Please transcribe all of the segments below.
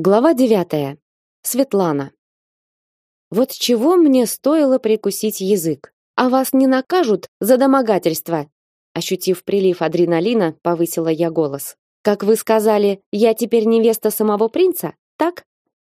Глава девятая. Светлана. Вот чего мне стоило прикусить язык. А вас не накажут за домогательство? Ощутив прилив адреналина, повысила я голос. Как вы сказали, я теперь невеста самого принца, так?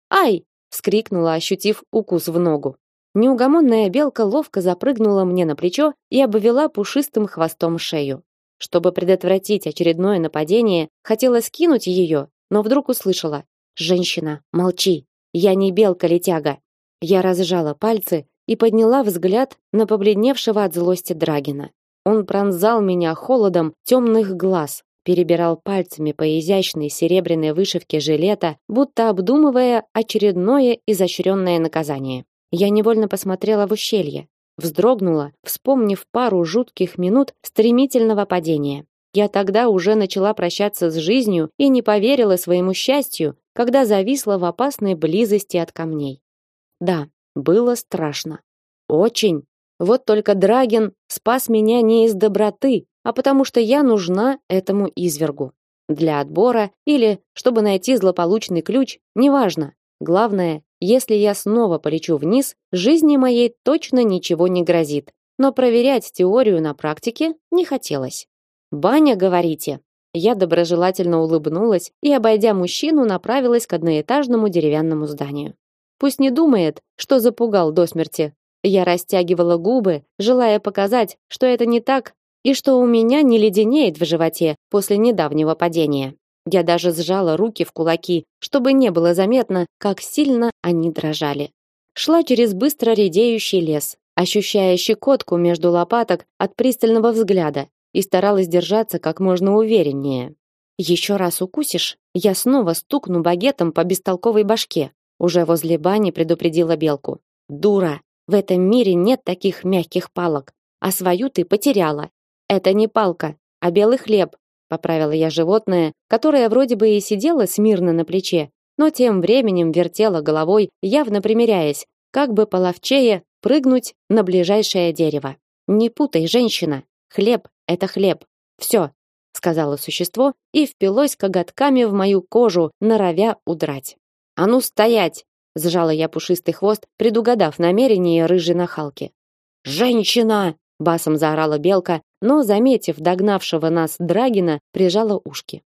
Ай! вскрикнула, ощутив укус в ногу. Неугомонная белка ловко запрыгнула мне на плечо и обвела пушистым хвостом шею. Чтобы предотвратить очередное нападение, хотела скинуть ее, но вдруг услышала: Женщина, молчи. Я не белка-летяга. Я разжала пальцы и подняла взгляд на побледневшего от злости Драгина. Он пронзал меня холодом темных глаз, перебирал пальцами по изящной серебряной вышивке жилета, будто обдумывая очередное изощренное наказание. Я невольно посмотрела в ущелье, вздрогнула, вспомнив пару жутких минут стремительного падения. Я тогда уже начала прощаться с жизнью и не поверила своему счастью, когда зависла в опасной близости от камней. Да, было страшно. Очень. Вот только Драгин спас меня не из доброты, а потому что я нужна этому извергу. Для отбора или чтобы найти злополучный ключ, неважно. Главное, если я снова полечу вниз, жизни моей точно ничего не грозит. Но проверять теорию на практике не хотелось. Баня, говорите? Я доброжелательно улыбнулась и, обойдя мужчину, направилась к одноэтажному деревянному зданию. Пусть не думает, что запугал до смерти. Я растягивала губы, желая показать, что это не так и что у меня не леденеет в животе после недавнего падения. Я даже сжала руки в кулаки, чтобы не было заметно, как сильно они дрожали. Шла через быстро редеющий лес, ощущая щекотку между лопаток от пристального взгляда и старалась держаться как можно увереннее. Еще раз укусишь, я снова стукну багетом по бестолковой башке. Уже возле бани предупредила белку. Дура, в этом мире нет таких мягких палок, а свою ты потеряла. Это не палка, а белый хлеб, поправила я животное, которое вроде бы и сидело смирно на плече, но тем временем вертело головой, явно примиряясь, как бы половчее прыгнуть на ближайшее дерево. Не путай, женщина. Хлеб это хлеб. Все, сказала существо и впилось коготками в мою кожу, норовя удрать. А ну стоять, сжала я пушистый хвост, предугадав намерение рыжей нахалки. Женщина, басом заорала белка, но заметив догнавшего нас Драгина, прижала ушки.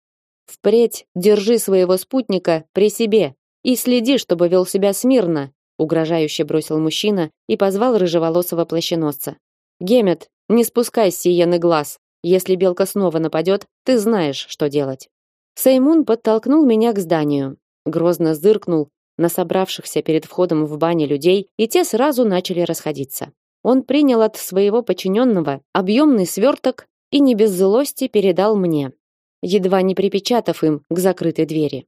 Впредь держи своего спутника при себе и следи, чтобы вел себя смирно, угрожающе бросил мужчина и позвал рыжеволосого плащеносца. Гемет, не спускай с Сиены глаз. Если белка снова нападет, ты знаешь, что делать. Сеймун подтолкнул меня к зданию, грозно зыркнул на собравшихся перед входом в бане людей, и те сразу начали расходиться. Он принял от своего подчиненного объемный сверток и не без злости передал мне, едва не припечатав им к закрытой двери.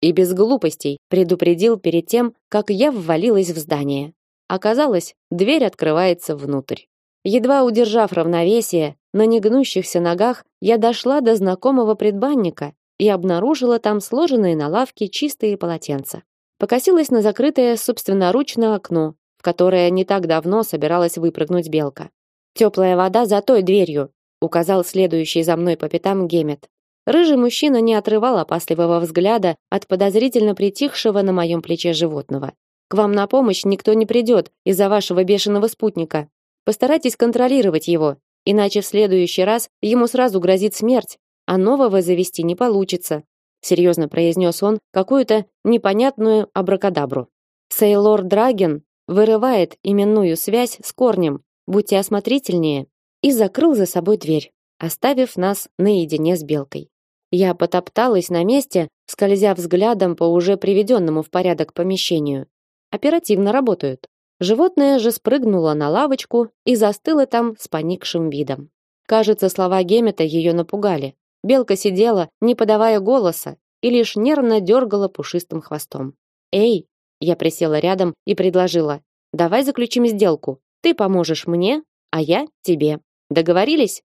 И без глупостей предупредил перед тем, как я ввалилась в здание. Оказалось, дверь открывается внутрь. Едва удержав равновесие, на негнущихся ногах я дошла до знакомого предбанника и обнаружила там сложенные на лавке чистые полотенца. Покосилась на закрытое собственноручно окно, в которое не так давно собиралась выпрыгнуть белка. Теплая вода за той дверью, указал следующий за мной по пятам Гемет. Рыжий мужчина не отрывал опасливого взгляда от подозрительно притихшего на моем плече животного. К вам на помощь никто не придет из-за вашего бешеного спутника, Постарайтесь контролировать его, иначе в следующий раз ему сразу грозит смерть, а нового завести не получится, серьезно произнес он какую-то непонятную абракадабру. Сейлор Драген вырывает именную связь с корнем. Будьте осмотрительнее, и закрыл за собой дверь, оставив нас наедине с белкой. Я потопталась на месте, скользя взглядом по уже приведенному в порядок помещению. Оперативно работают. Животное же спрыгнуло на лавочку и застыло там с поникшим видом. Кажется, слова Гемета ее напугали. Белка сидела, не подавая голоса, и лишь нервно дергала пушистым хвостом. "Эй", я присела рядом и предложила: "Давай заключим сделку. Ты поможешь мне, а я тебе. Договорились?"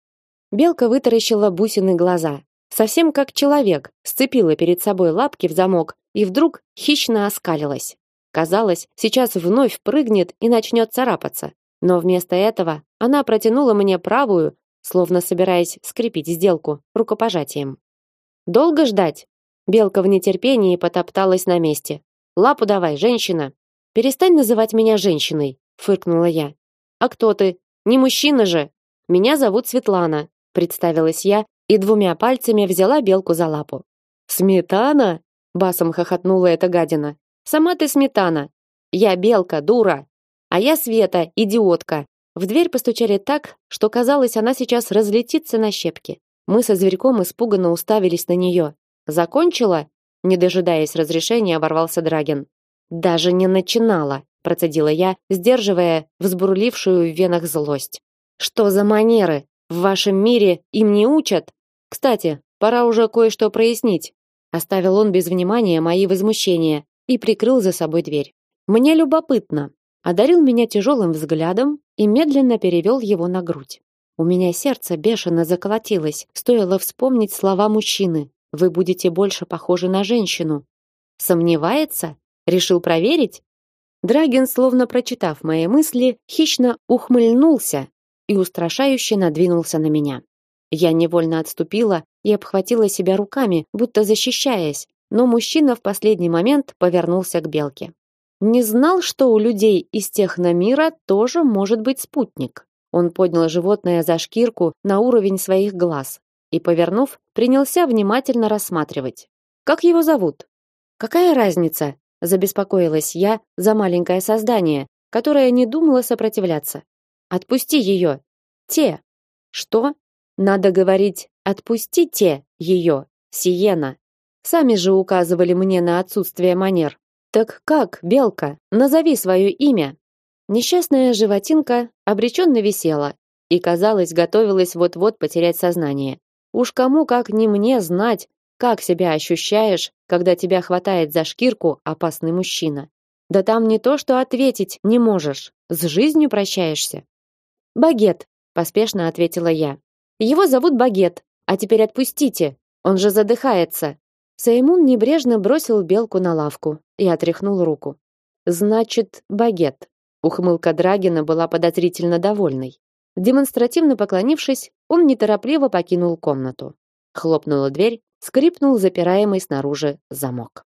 Белка вытаращила бусины глаза, совсем как человек, сцепила перед собой лапки в замок и вдруг хищно оскалилась. Казалось, сейчас вновь прыгнет и начнет царапаться. Но вместо этого она протянула мне правую, словно собираясь скрепить сделку рукопожатием. Долго ждать? Белка в нетерпении потопталась на месте. Лапу давай, женщина. Перестань называть меня женщиной, фыркнула я. А кто ты? Не мужчина же. Меня зовут Светлана, представилась я и двумя пальцами взяла белку за лапу. Сметана? басом хохотнула эта гадина. Сама ты сметана. Я белка, дура. А я Света, идиотка. В дверь постучали так, что казалось, она сейчас разлетится на щепки. Мы со зверьком испуганно уставились на нее. Закончила? Не дожидаясь разрешения, оборвался Драгин. Даже не начинала, процедила я, сдерживая взбурлившую в венах злость. Что за манеры? В вашем мире им не учат? Кстати, пора уже кое-что прояснить. Оставил он без внимания мои возмущения и прикрыл за собой дверь. Мне любопытно. Одарил меня тяжелым взглядом и медленно перевел его на грудь. У меня сердце бешено заколотилось, стоило вспомнить слова мужчины. Вы будете больше похожи на женщину. Сомневается? Решил проверить? Драгин, словно прочитав мои мысли, хищно ухмыльнулся и устрашающе надвинулся на меня. Я невольно отступила и обхватила себя руками, будто защищаясь, но мужчина в последний момент повернулся к белке. Не знал, что у людей из техномира тоже может быть спутник. Он поднял животное за шкирку на уровень своих глаз и, повернув, принялся внимательно рассматривать. Как его зовут? Какая разница? забеспокоилась я за маленькое создание, которое не думало сопротивляться. Отпусти ее. Те. Что? Надо говорить «отпустите ее», Сиена. Сами же указывали мне на отсутствие манер. Так как, белка, назови свое имя. Несчастная животинка обреченно висела и, казалось, готовилась вот-вот потерять сознание. Уж кому как не мне знать, как себя ощущаешь, когда тебя хватает за шкирку опасный мужчина. Да там не то, что ответить не можешь, с жизнью прощаешься. Багет, поспешно ответила я. Его зовут Багет. А теперь отпустите. Он же задыхается. Саймун небрежно бросил белку на лавку и отряхнул руку. Значит, Багет. Ухмылка Драгина была подозрительно довольной. Демонстративно поклонившись, он неторопливо покинул комнату. Хлопнула дверь, скрипнул запираемый снаружи замок.